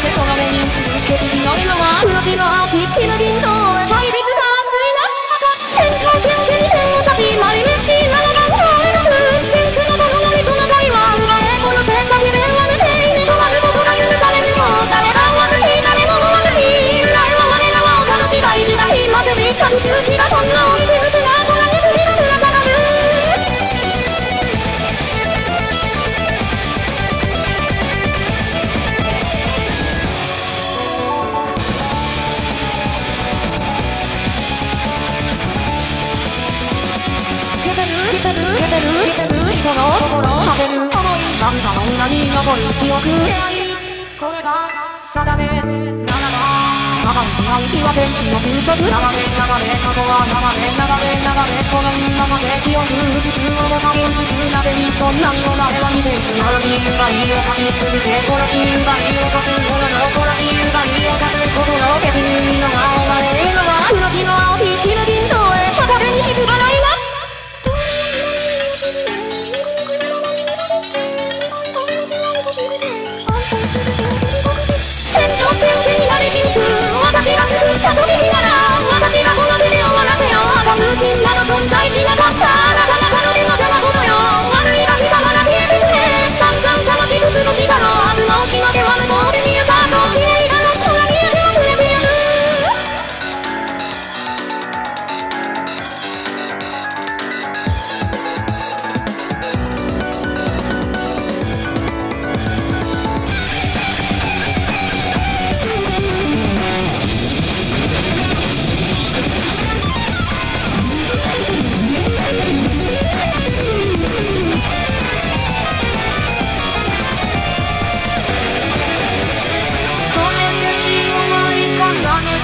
せその目に映せ景色の色はせる見せる見せる人の心をさせる思い涙の裏に残る。記憶これが定めならば長道は一は戦士の風速流れ流れ過去は流れ流れ流れこの身任せ記憶映す面影映すなぜにそんなにも誰は見ていくあの理が言いを書き続け殺し奪いをかす存在しなかった。